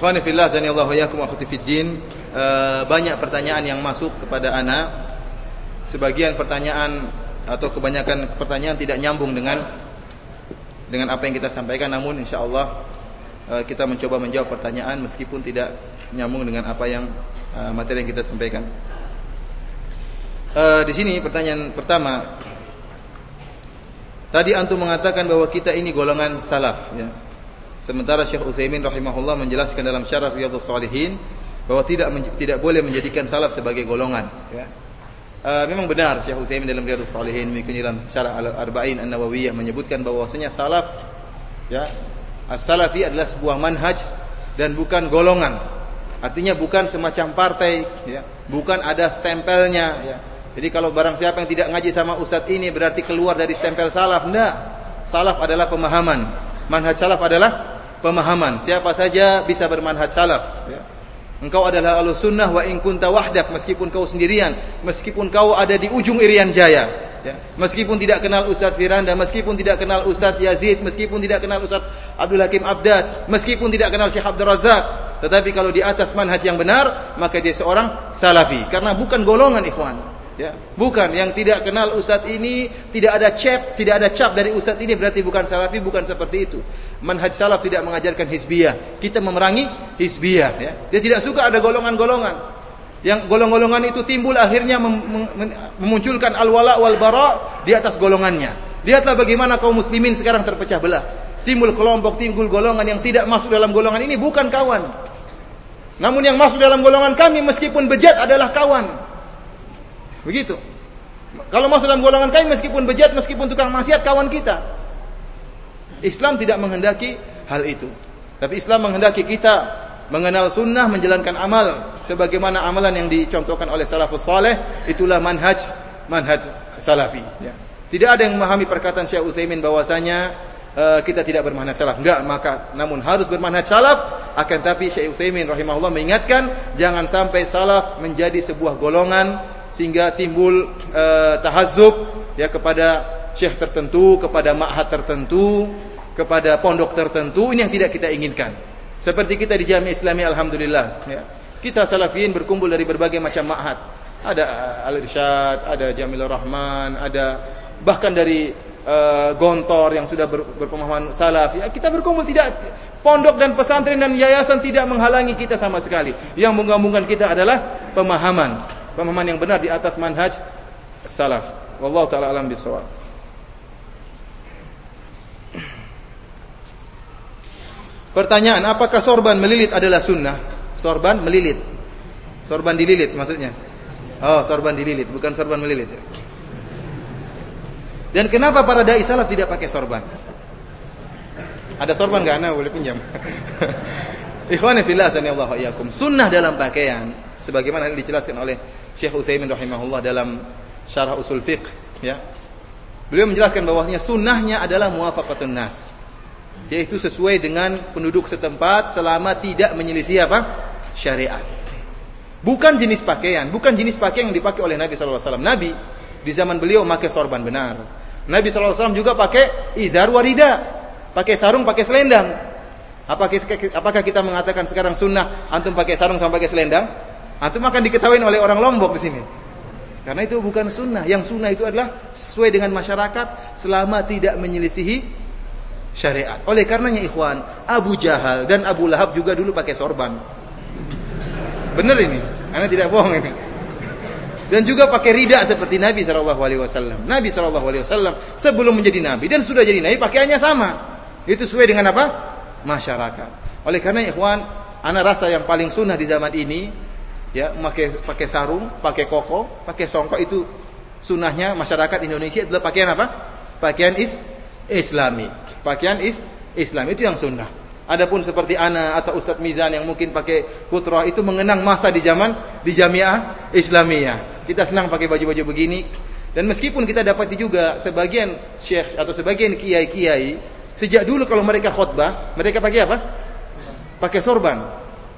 Ikhwani fillah zanillahu yakum akhwati fid. Uh, banyak pertanyaan yang masuk kepada ana. Sebagian pertanyaan atau kebanyakan pertanyaan tidak nyambung dengan dengan apa yang kita sampaikan namun insyaallah uh, kita mencoba menjawab pertanyaan meskipun tidak nyambung dengan apa yang uh, materi yang kita sampaikan. Uh, di sini pertanyaan pertama Tadi antum mengatakan bahwa kita ini golongan salaf ya. Sementara Syekh Utsaimin rahimahullah menjelaskan dalam Syarah Riyadhus Shalihin bahwa tidak tidak boleh menjadikan salaf sebagai golongan ya. Uh, memang benar Syekh Utsaimin dalam Riyadhus Shalihin mengikuti dalam Syarah Al-Arba'in An-Nawawiyah menyebutkan bahwasanya salaf ya as-salafi adalah sebuah manhaj dan bukan golongan. Artinya bukan semacam partai ya, bukan ada stempelnya ya. Jadi kalau barang siapa yang tidak ngaji sama ustadz ini berarti keluar dari stempel salaf. Enggak. Salaf adalah pemahaman. Manhaj salaf adalah pemahaman. Siapa saja bisa bermanhaj salaf. Ya. Engkau adalah alus sunnah wa in kunta wahdak meskipun kau sendirian, meskipun kau ada di ujung Irian Jaya, ya. Meskipun tidak kenal Ustaz Firanda, meskipun tidak kenal Ustaz Yazid, meskipun tidak kenal Ustaz Abdul Hakim Abdad, meskipun tidak kenal Syekh Abdul Razak, tetapi kalau di atas manhaj yang benar, maka dia seorang salafi karena bukan golongan ikhwan. Ya, bukan yang tidak kenal ustadz ini, tidak ada cap, tidak ada cap dari ustadz ini berarti bukan salafi, bukan seperti itu. Manhaj salaf tidak mengajarkan hizbiyah. Kita memerangi hizbiyah ya. Dia tidak suka ada golongan-golongan. Yang golongan-golongan itu timbul akhirnya mem mem memunculkan al-wala wal bara di atas golongannya. Lihatlah bagaimana kaum muslimin sekarang terpecah belah. Timbul kelompok, timbul golongan yang tidak masuk dalam golongan ini bukan kawan. Namun yang masuk dalam golongan kami meskipun bejat adalah kawan. Begitu. Kalau masuk dalam golongan kami meskipun bejat, meskipun tukang maksiat kawan kita. Islam tidak menghendaki hal itu. Tapi Islam menghendaki kita mengenal sunnah, menjalankan amal sebagaimana amalan yang dicontohkan oleh salafus saleh, itulah manhaj manhaj salafi ya. Tidak ada yang memahami perkataan Syekh Utsaimin bahwasanya uh, kita tidak bermanhaj salaf. Enggak, maka namun harus bermanhaj salaf akan tapi Syekh Utsaimin rahimahullah mengingatkan jangan sampai salaf menjadi sebuah golongan sehingga timbul e, ya kepada syekh tertentu, kepada ma'had tertentu, kepada pondok tertentu ini yang tidak kita inginkan. Seperti kita di Jami Islami alhamdulillah ya. Kita salafiyin berkumpul dari berbagai macam ma'had. Ada Al-Irsyad, ada Jamilur Rahman, ada bahkan dari uh, Gontor yang sudah ber, berpemahaman salaf. Ya, kita berkumpul tidak pondok dan pesantren dan yayasan tidak menghalangi kita sama sekali. Yang menggabungkan kita adalah pemahaman pemahaman yang benar di atas manhaj salaf. Wallahu taala alam bisawab. Pertanyaan, apakah sorban melilit adalah sunnah? Sorban melilit. Sorban dililit maksudnya. Oh, sorban dililit, bukan sorban melilit. Dan kenapa para dai salaf tidak pakai sorban? Ada sorban enggak? Ana boleh pinjam. Ikhwani fillah sanallahu iyyakum. Sunnah dalam pakaian sebagaimana yang dijelaskan oleh Syekh Utsaimin rahimahullah dalam Syarah Usul Fiqh ya. Beliau menjelaskan bahwasanya sunnahnya adalah muwafaqatun nas. Yaitu sesuai dengan penduduk setempat selama tidak menyelisih apa? syariat. Bukan jenis pakaian, bukan jenis pakaian yang dipakai oleh Nabi sallallahu alaihi wasallam. Nabi di zaman beliau pakai sorban benar. Nabi sallallahu alaihi wasallam juga pakai izar warida, pakai sarung, pakai selendang. Apakah kita mengatakan sekarang sunnah antum pakai sarung sama pakai selendang? Antum akan diketahui oleh orang Lombok di sini. Karena itu bukan sunnah. Yang sunnah itu adalah sesuai dengan masyarakat selama tidak menyelisihi syariat. Oleh karenanya ikhwan, Abu Jahal dan Abu Lahab juga dulu pakai sorban. Benar ini? Anda tidak bohong ini. Dan juga pakai rida seperti Nabi Wasallam. Nabi Wasallam sebelum menjadi Nabi dan sudah jadi Nabi pakaiannya sama. Itu sesuai dengan apa? Masyarakat. Oleh karena ikhwan, anak rasa yang paling sunnah di zaman ini ya pakai pakai sarung, pakai koko, pakai songkok itu sunnahnya masyarakat Indonesia adalah pakaian apa? Pakaian is Islami. Pakaian is Islam itu yang sunnah. Adapun seperti ana atau Ustadz Mizan yang mungkin pakai putra itu mengenang masa di zaman di Jamiah Islamiyah. Kita senang pakai baju-baju begini dan meskipun kita dapati juga sebagian syekh atau sebagian kiai-kiai sejak dulu kalau mereka khutbah, mereka pakai apa? Pakai sorban.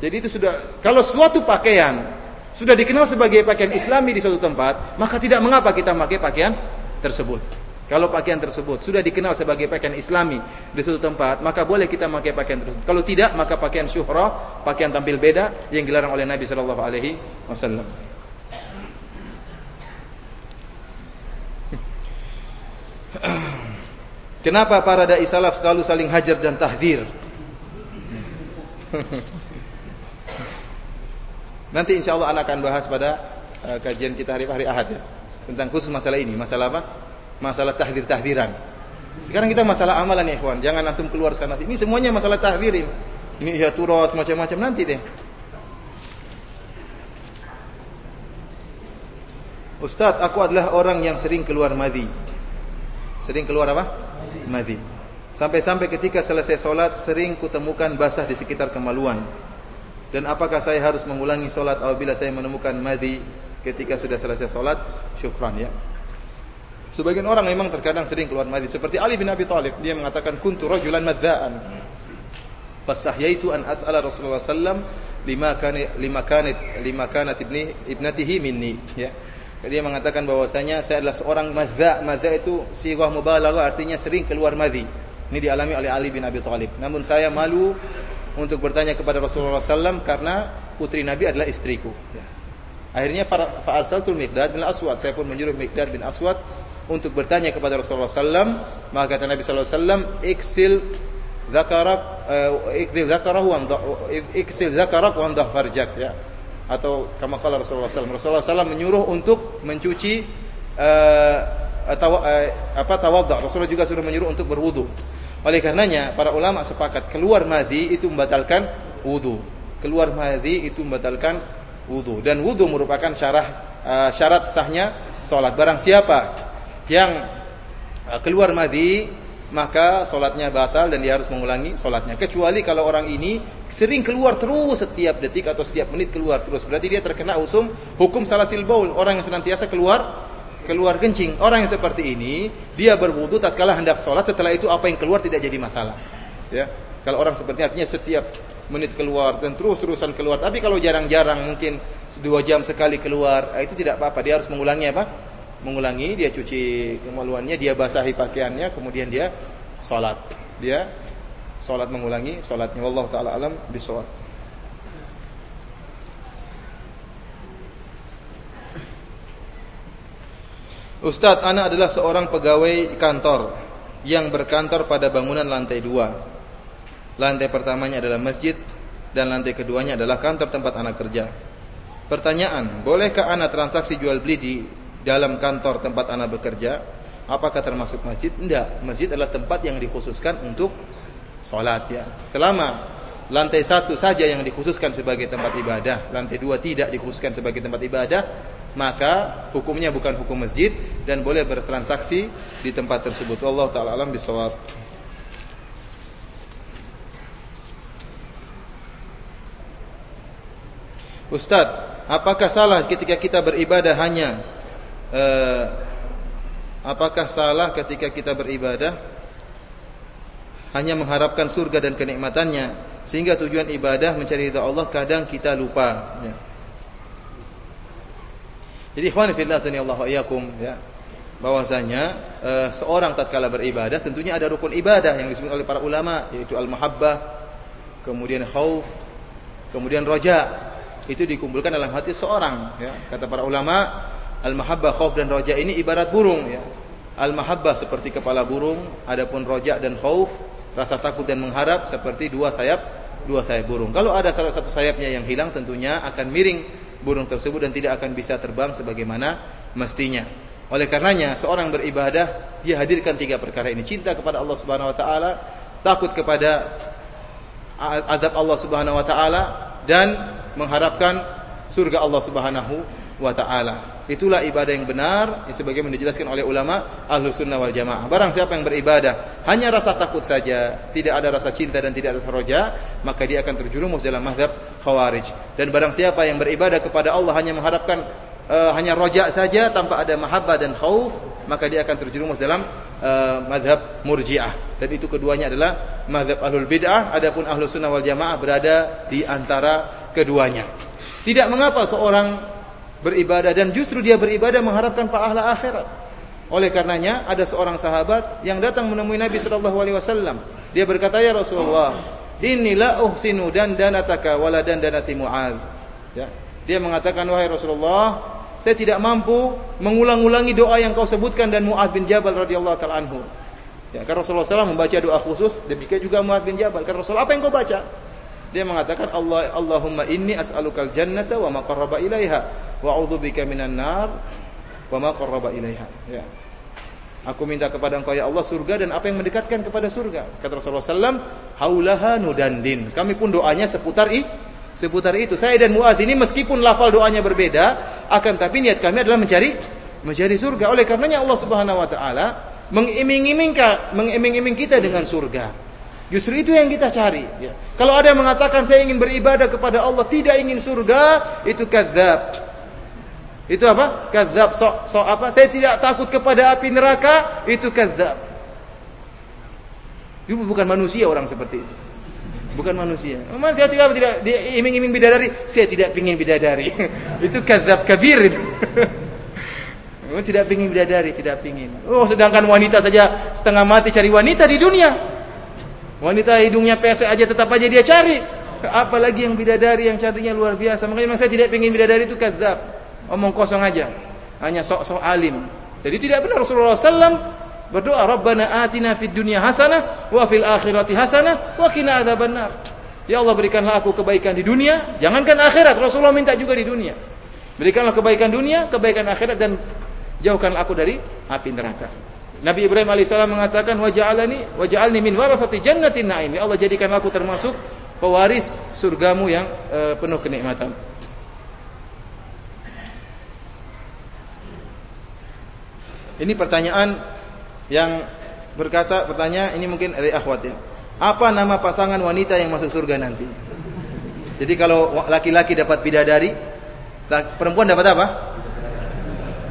Jadi itu sudah kalau suatu pakaian sudah dikenal sebagai pakaian Islami di suatu tempat, maka tidak mengapa kita memakai pakaian tersebut. Kalau pakaian tersebut sudah dikenal sebagai pakaian Islami di suatu tempat, maka boleh kita memakai pakaian tersebut. Kalau tidak, maka pakaian syuhrah, pakaian tampil beda yang dilarang oleh Nabi sallallahu alaihi wasallam. Kenapa para dai salaf selalu saling hajar dan tahdir? Nanti insya Allah anak akan bahas pada uh, kajian kita hari hari Ahad ya tentang khusus masalah ini, masalah apa? masalah tahdir-tahdiran. Sekarang kita masalah amalan ya ikhwan. Jangan antum keluar sana. Ini semuanya masalah tahdirin. Ini ya turat semacam-macam nanti deh. Ustaz, aku adalah orang yang sering keluar madhi. Sering keluar apa? Madhi. Sampai-sampai ketika selesai solat sering kutemukan basah di sekitar kemaluan. Dan apakah saya harus mengulangi solat apabila saya menemukan madhi ketika sudah selesai solat? Syukran ya. Sebagian orang memang terkadang sering keluar madhi seperti Ali bin Abi Thalib dia mengatakan kuntu rajulan madzaan fastahyaitu an as'ala Rasulullah sallam lima kana lima kanat lima kanat ibni ibnatihi minni ya dia mengatakan bahwasanya saya adalah seorang madza. Madza itu sighah mubalaghah artinya sering keluar madhi. Ini dialami oleh Ali bin Abi Thalib. Namun saya malu untuk bertanya kepada Rasulullah sallam karena putri Nabi adalah istriku. Ya. akhirnya fa arsaltul Miqdad bin Aswad. Saya pun menyuruh Miqdad bin Aswad untuk bertanya kepada Rasulullah sallam maka kata Nabi wasallam iksil zakarak uh, iksil zakarahu wa iksil zakarak wa andah farjak. Ya atau kama qala Rasulullah sallallahu Rasulullah sallam menyuruh untuk mencuci uh, atau uh, apa tawadhu. Rasulullah juga suruh menyuruh untuk berwudu oleh karenanya para ulama sepakat keluar madhi itu membatalkan wudu keluar madhi itu membatalkan wudu dan wudu merupakan syarat uh, syarat sahnya salat barang siapa yang uh, keluar madhi maka solatnya batal dan dia harus mengulangi solatnya. Kecuali kalau orang ini sering keluar terus setiap detik atau setiap menit keluar terus, berarti dia terkena usum hukum salasil baul. Orang yang senantiasa keluar keluar kencing. Orang yang seperti ini dia berwudu tatkala hendak solat, setelah itu apa yang keluar tidak jadi masalah. Ya. Kalau orang seperti artinya setiap menit keluar dan terus-terusan keluar. Tapi kalau jarang-jarang mungkin dua jam sekali keluar, itu tidak apa-apa. Dia harus mengulangi apa? Mengulangi, dia cuci kemaluannya, dia basahi pakaiannya, kemudian dia sholat. Dia sholat mengulangi sholatnya. Allah taala alam bisawab. Ustadz, anak adalah seorang pegawai kantor yang berkantor pada bangunan lantai dua. Lantai pertamanya adalah masjid dan lantai keduanya adalah kantor tempat anak kerja. Pertanyaan, bolehkah anak transaksi jual beli di dalam kantor tempat anak bekerja, apakah termasuk masjid? Tidak. Masjid adalah tempat yang dikhususkan untuk sholat ya. Selama lantai satu saja yang dikhususkan sebagai tempat ibadah, lantai dua tidak dikhususkan sebagai tempat ibadah, maka hukumnya bukan hukum masjid dan boleh bertransaksi di tempat tersebut. Allah taala alam bisawab. Ustaz, apakah salah ketika kita beribadah hanya eh, apakah salah ketika kita beribadah? Hanya mengharapkan surga dan kenikmatannya sehingga tujuan ibadah mencari ridha Allah kadang kita lupa ya. Jadi ikhwan fillah Allah wa iyyakum ya bahwasanya eh, seorang tatkala beribadah tentunya ada rukun ibadah yang disebut oleh para ulama yaitu al-mahabbah kemudian khauf kemudian roja. Itu dikumpulkan dalam hati seorang ya kata para ulama Al-mahabbah, khauf dan roja ini ibarat burung ya. Al-mahabbah seperti kepala burung, adapun roja dan khauf rasa takut dan mengharap seperti dua sayap dua sayap burung. Kalau ada salah satu sayapnya yang hilang tentunya akan miring burung tersebut dan tidak akan bisa terbang sebagaimana mestinya. Oleh karenanya seorang beribadah dia hadirkan tiga perkara ini: cinta kepada Allah Subhanahu wa taala, takut kepada azab Allah Subhanahu wa taala dan mengharapkan surga Allah Subhanahu wa taala. Itulah ibadah yang benar sebagaimana dijelaskan oleh ulama Ahlus Sunnah wal Jamaah. Barang siapa yang beribadah hanya rasa takut saja, tidak ada rasa cinta dan tidak ada rasa roja, maka dia akan terjerumus dalam mazhab Khawarij. Dan barang siapa yang beribadah kepada Allah hanya mengharapkan uh, hanya roja saja tanpa ada mahabbah dan khauf, maka dia akan terjerumus dalam uh, mazhab Murji'ah. Dan itu keduanya adalah mazhab Ahlul Bid'ah, adapun Ahlus Sunnah wal Jamaah berada di antara keduanya. Tidak mengapa seorang beribadah dan justru dia beribadah mengharapkan pahala akhirat. Oleh karenanya ada seorang sahabat yang datang menemui Nabi sallallahu alaihi wasallam. Dia berkata, "Ya Rasulullah, inilah uhsinu dan danataka wala dan danati Mu'adz." Ya. Dia mengatakan, "Wahai Rasulullah, saya tidak mampu mengulang-ulangi doa yang kau sebutkan dan Mu'adz bin Jabal radhiyallahu taala anhu." Ya, karena Rasulullah SAW membaca doa khusus, demikian juga Mu'adz bin Jabal. Karena Rasulullah, apa yang kau baca? Dia mengatakan Allah Allahumma inni as'alukal jannata wa ma qarraba ilaiha wa a'udzubika minan nar wa ma qarraba ilaiha. Ya. Aku minta kepada engkau ya Allah surga dan apa yang mendekatkan kepada surga. Kata Rasulullah SAW, haulaha nudandin. Kami pun doanya seputar i, seputar itu. Saya dan Muad ini meskipun lafal doanya berbeda, akan tapi niat kami adalah mencari mencari surga. Oleh karenanya Allah Subhanahu Wa Taala mengiming-imingkan, mengiming-iming kita dengan surga. Justru itu yang kita cari. Ya. Kalau ada yang mengatakan saya ingin beribadah kepada Allah, tidak ingin surga, itu kadzab. Itu apa? Kadzab. So, so apa? Saya tidak takut kepada api neraka. Itu kadzab. Itu bukan manusia orang seperti itu. Bukan manusia. Memang saya tidak tidak iming-iming bidadari. Saya tidak ingin bidadari. itu kadzab kabir itu. Memang tidak ingin bidadari, tidak ingin. Oh, sedangkan wanita saja setengah mati cari wanita di dunia. Wanita hidungnya pesek aja tetap aja dia cari. Apalagi yang bidadari yang cantiknya luar biasa. Makanya memang saya tidak ingin bidadari itu kadzab omong kosong aja, hanya sok-sok alim. Jadi tidak benar Rasulullah SAW berdoa, Rabbana atina fid dunya hasanah wa fil akhirati hasanah wa qina. Ya Allah berikanlah aku kebaikan di dunia, jangankan akhirat. Rasulullah minta juga di dunia. Berikanlah kebaikan dunia, kebaikan akhirat dan jauhkanlah aku dari api neraka. Nabi Ibrahim alaihissalam mengatakan waja'alani waja'alni min warasati jannatin na'im. Ya Allah jadikanlah aku termasuk pewaris surgamu yang uh, penuh kenikmatan. Ini pertanyaan yang berkata bertanya ini mungkin dari akhwat ya. Apa nama pasangan wanita yang masuk surga nanti? Jadi kalau laki-laki dapat bidadari, perempuan dapat apa?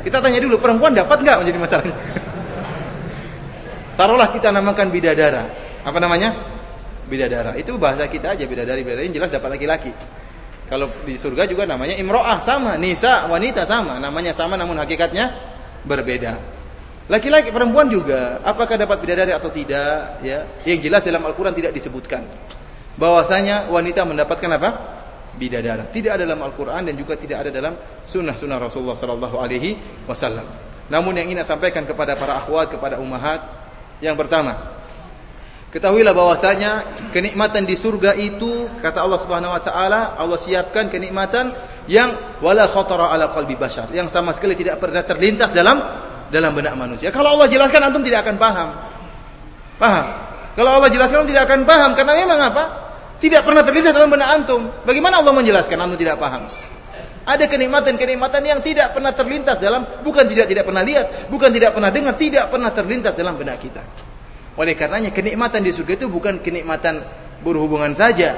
Kita tanya dulu, perempuan dapat nggak menjadi masalahnya? Taruhlah kita namakan bidadara. Apa namanya? Bidadara. Itu bahasa kita aja bidadari. Bidadari yang jelas dapat laki-laki. Kalau di surga juga namanya imro'ah sama, nisa wanita sama, namanya sama namun hakikatnya berbeda. Laki-laki perempuan juga, apakah dapat bidadari atau tidak? Ya, yang jelas dalam Al-Quran tidak disebutkan bahwasanya wanita mendapatkan apa? Bidadara. Tidak ada dalam Al-Quran dan juga tidak ada dalam sunnah-sunnah Rasulullah Sallallahu Alaihi Wasallam. Namun yang ingin saya sampaikan kepada para akhwat, kepada ummahat, yang pertama, ketahuilah bahwasanya kenikmatan di surga itu kata Allah Subhanahu Wa Taala, Allah siapkan kenikmatan yang wala khatara ala qalbi bashar, yang sama sekali tidak pernah terlintas dalam dalam benak manusia. Kalau Allah jelaskan antum tidak akan paham. Paham? Kalau Allah jelaskan antum tidak akan paham karena memang apa? Tidak pernah terlihat dalam benak antum. Bagaimana Allah menjelaskan antum tidak paham? Ada kenikmatan-kenikmatan yang tidak pernah terlintas dalam bukan tidak tidak pernah lihat, bukan tidak pernah dengar, tidak pernah terlintas dalam benak kita. Oleh karenanya kenikmatan di surga itu bukan kenikmatan berhubungan saja,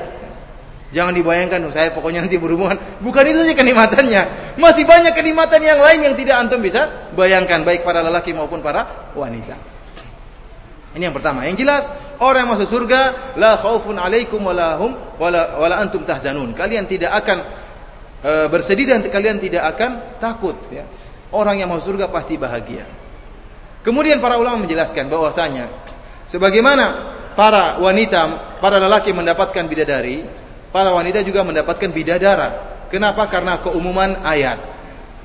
Jangan dibayangkan saya pokoknya nanti berhubungan. Bukan itu saja kenikmatannya. Masih banyak kenikmatan yang lain yang tidak antum bisa bayangkan baik para lelaki maupun para wanita. Ini yang pertama. Yang jelas orang yang masuk surga la khaufun alaikum wala hum wala antum tahzanun. Kalian tidak akan e, bersedih dan kalian tidak akan takut ya. Orang yang masuk surga pasti bahagia. Kemudian para ulama menjelaskan bahwasanya sebagaimana para wanita, para lelaki mendapatkan bidadari, para wanita juga mendapatkan bidadara. Kenapa? Karena keumuman ayat.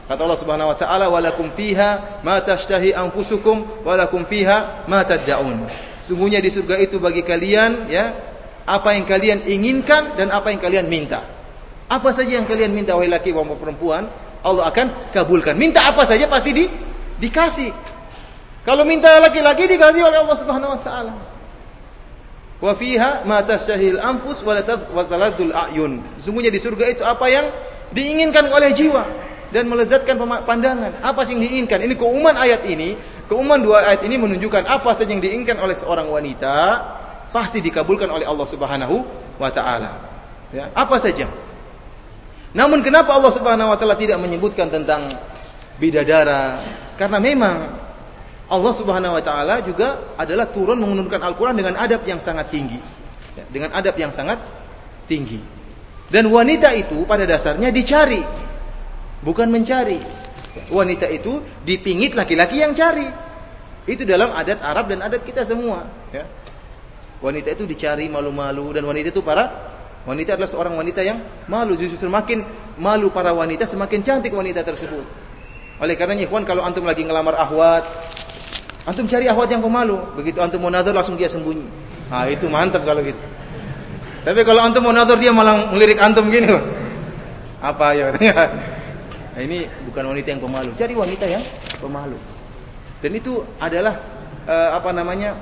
Kata Allah Subhanahu wa taala, "Walakum fiha ma tashtahi anfusukum walakum fiha ma tad'un." Sungguhnya di surga itu bagi kalian ya, apa yang kalian inginkan dan apa yang kalian minta. Apa saja yang kalian minta wahai laki maupun perempuan, Allah akan kabulkan. Minta apa saja pasti di dikasih. Kalau minta laki-laki dikasih oleh Allah Subhanahu wa taala. Wa fiha ma tashtahil anfus wa taladzul a'yun. Sesungguhnya di surga itu apa yang diinginkan oleh jiwa dan melezatkan pandangan. Apa sih yang diinginkan? Ini keumuman ayat ini, keumuman dua ayat ini menunjukkan apa saja yang diinginkan oleh seorang wanita pasti dikabulkan oleh Allah Subhanahu wa taala. Ya, apa saja. Namun kenapa Allah Subhanahu wa taala tidak menyebutkan tentang bidadara? Karena memang Allah Subhanahu wa taala juga adalah turun menurunkan Al-Qur'an dengan adab yang sangat tinggi. Ya, dengan adab yang sangat tinggi. Dan wanita itu pada dasarnya dicari, bukan mencari. Wanita itu dipingit laki-laki yang cari. Itu dalam adat Arab dan adat kita semua, ya. Wanita itu dicari malu-malu dan wanita itu para wanita adalah seorang wanita yang malu. Justru semakin malu para wanita semakin cantik wanita tersebut. Oleh karenanya ikhwan kalau antum lagi ngelamar ahwat, antum cari ahwat yang pemalu. Begitu antum mau langsung dia sembunyi. Ah itu mantap kalau gitu. Tapi kalau antum mau dia malah ngelirik antum gini. Apa ya? Nah, ini bukan wanita yang pemalu. Cari wanita yang pemalu. Dan itu adalah uh, apa namanya?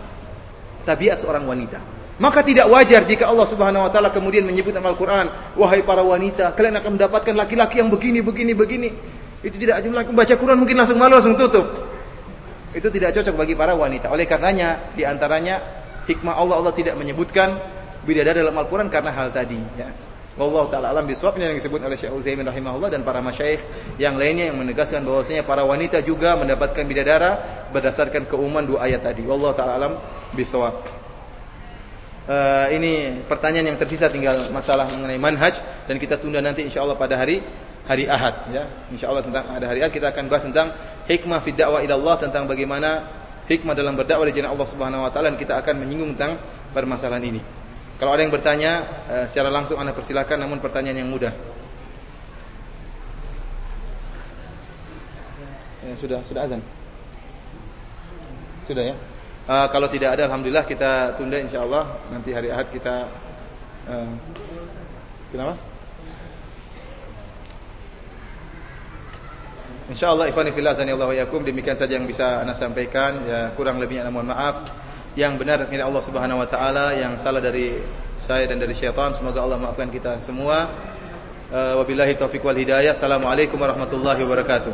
tabiat seorang wanita. Maka tidak wajar jika Allah Subhanahu wa taala kemudian menyebut dalam Al-Qur'an, wahai para wanita, kalian akan mendapatkan laki-laki yang begini begini begini. Itu tidak lagi baca Quran mungkin langsung malu langsung tutup. Itu tidak cocok bagi para wanita. Oleh karenanya di antaranya hikmah Allah Allah tidak menyebutkan bidadari dalam Al-Qur'an karena hal tadi ya. Taala alam bisawab yang disebut oleh Syekh Utsaimin rahimahullah dan para masyayikh yang lainnya yang menegaskan bahwasanya para wanita juga mendapatkan bidadara berdasarkan keumuman dua ayat tadi. Wallahu taala alam bisawab. Uh, ini pertanyaan yang tersisa tinggal masalah mengenai manhaj dan kita tunda nanti insyaallah pada hari hari Ahad ya. Insyaallah tentang ada hari Ahad kita akan bahas tentang hikmah fi dakwah ila Allah tentang bagaimana hikmah dalam berdakwah di jalan Allah Subhanahu wa taala dan kita akan menyinggung tentang permasalahan ini. Kalau ada yang bertanya uh, secara langsung Anda persilakan namun pertanyaan yang mudah. Ya, sudah sudah azan. Sudah ya. Uh, kalau tidak ada alhamdulillah kita tunda insyaallah nanti hari Ahad kita uh, kenapa? Insyaallah ikhwani fillah Allah wa yakum demikian saja yang bisa Anda sampaikan ya kurang lebihnya mohon maaf yang benar dari Allah Subhanahu wa taala, yang salah dari saya dan dari syaitan. Semoga Allah maafkan kita semua. Uh, wabillahi taufiq wal hidayah. Assalamualaikum warahmatullahi wabarakatuh.